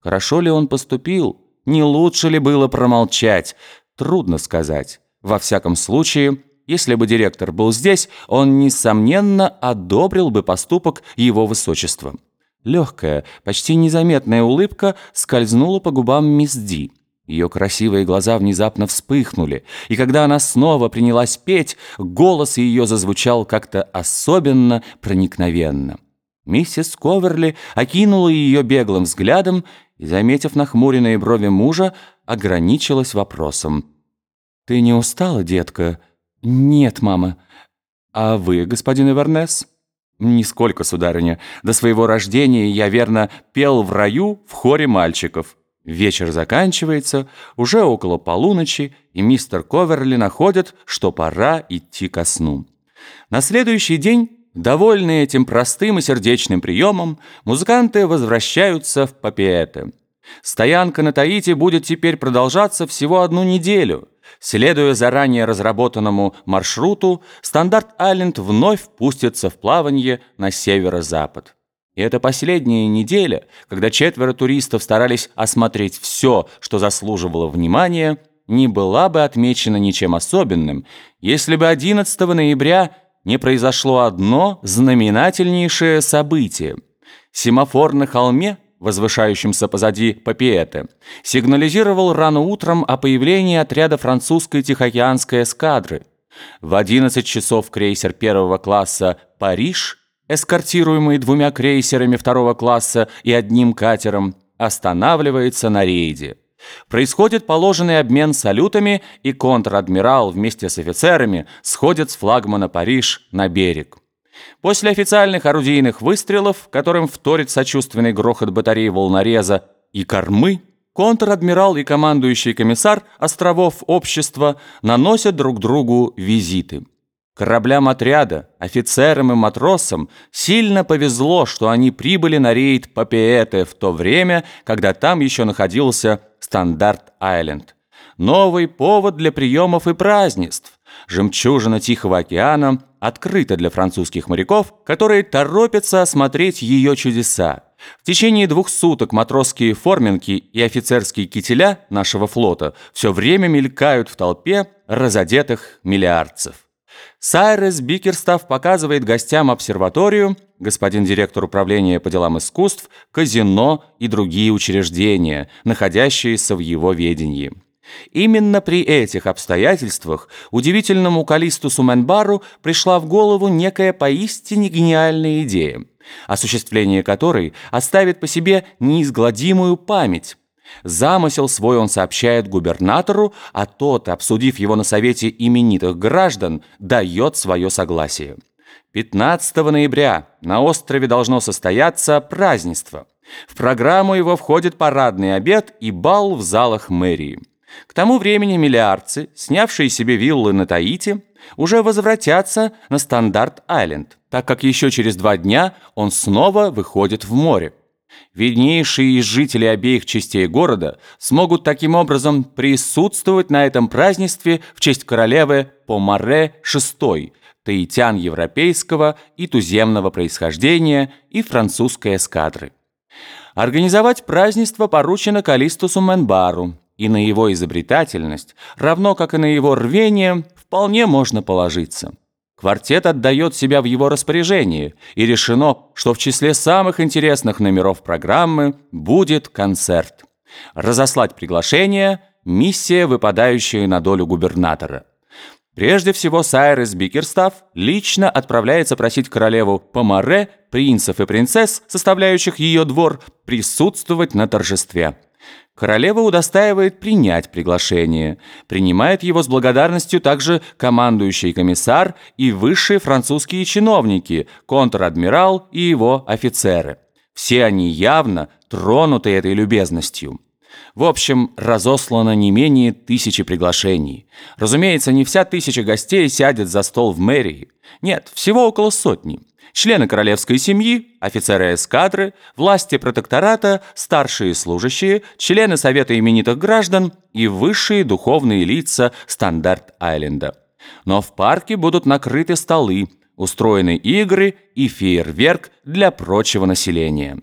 Хорошо ли он поступил? Не лучше ли было промолчать? Трудно сказать. Во всяком случае, если бы директор был здесь, он, несомненно, одобрил бы поступок его высочества. Легкая, почти незаметная улыбка скользнула по губам мисс Ди. Ее красивые глаза внезапно вспыхнули, и когда она снова принялась петь, голос ее зазвучал как-то особенно проникновенно. Миссис Коверли окинула ее беглым взглядом и, заметив нахмуренные брови мужа, ограничилась вопросом. «Ты не устала, детка?» «Нет, мама». «А вы, господин Эвернес?» «Нисколько, сударыня. До своего рождения я, верно, пел в раю в хоре мальчиков». Вечер заканчивается, уже около полуночи, и мистер Коверли находит, что пора идти ко сну. На следующий день, довольные этим простым и сердечным приемом, музыканты возвращаются в Папиэте. Стоянка на Таити будет теперь продолжаться всего одну неделю. Следуя заранее разработанному маршруту, Стандарт-Айленд вновь пустится в плавание на северо-запад. И это последняя неделя, когда четверо туристов старались осмотреть все, что заслуживало внимания, не была бы отмечена ничем особенным, если бы 11 ноября не произошло одно знаменательнейшее событие. Семафор на холме, возвышающемся позади Папиэте, сигнализировал рано утром о появлении отряда французской Тихоокеанской эскадры. В 11 часов крейсер первого класса «Париж» эскортируемый двумя крейсерами второго класса и одним катером, останавливается на рейде. Происходит положенный обмен салютами, и контр-адмирал вместе с офицерами сходит с флагмана «Париж» на берег. После официальных орудийных выстрелов, которым вторит сочувственный грохот батареи волнореза и кормы, контр-адмирал и командующий комиссар островов общества наносят друг другу визиты. Кораблям отряда, офицерам и матросам сильно повезло, что они прибыли на рейд Папиэте в то время, когда там еще находился Стандарт-Айленд. Новый повод для приемов и празднеств. Жемчужина Тихого океана открыта для французских моряков, которые торопятся осмотреть ее чудеса. В течение двух суток матросские форминки и офицерские кителя нашего флота все время мелькают в толпе разодетых миллиардцев. Сайрес Бикерстав показывает гостям обсерваторию, господин директор управления по делам искусств, казино и другие учреждения, находящиеся в его ведении. Именно при этих обстоятельствах удивительному Калистусу Менбару пришла в голову некая поистине гениальная идея, осуществление которой оставит по себе неизгладимую память, Замысел свой он сообщает губернатору, а тот, обсудив его на совете именитых граждан, дает свое согласие. 15 ноября на острове должно состояться празднество. В программу его входит парадный обед и бал в залах мэрии. К тому времени миллиардцы, снявшие себе виллы на Таити, уже возвратятся на Стандарт-Айленд, так как еще через два дня он снова выходит в море. Виднейшие из жителей обеих частей города смогут таким образом присутствовать на этом празднестве в честь королевы Помаре VI, таитян европейского и туземного происхождения и французской эскадры. Организовать празднество поручено Калистусу Менбару, и на его изобретательность, равно как и на его рвение, вполне можно положиться. Квартет отдает себя в его распоряжение, и решено, что в числе самых интересных номеров программы будет концерт. Разослать приглашение – миссия, выпадающая на долю губернатора. Прежде всего, Сайрес Бикерстав лично отправляется просить королеву Помаре, принцев и принцесс, составляющих ее двор, присутствовать на торжестве. Королева удостаивает принять приглашение. Принимает его с благодарностью также командующий комиссар и высшие французские чиновники, контр-адмирал и его офицеры. Все они явно тронуты этой любезностью. В общем, разослано не менее тысячи приглашений. Разумеется, не вся тысяча гостей сядет за стол в мэрии. Нет, всего около сотни члены королевской семьи, офицеры эскадры, власти протектората, старшие служащие, члены Совета именитых граждан и высшие духовные лица Стандарт-Айленда. Но в парке будут накрыты столы, устроены игры и фейерверк для прочего населения.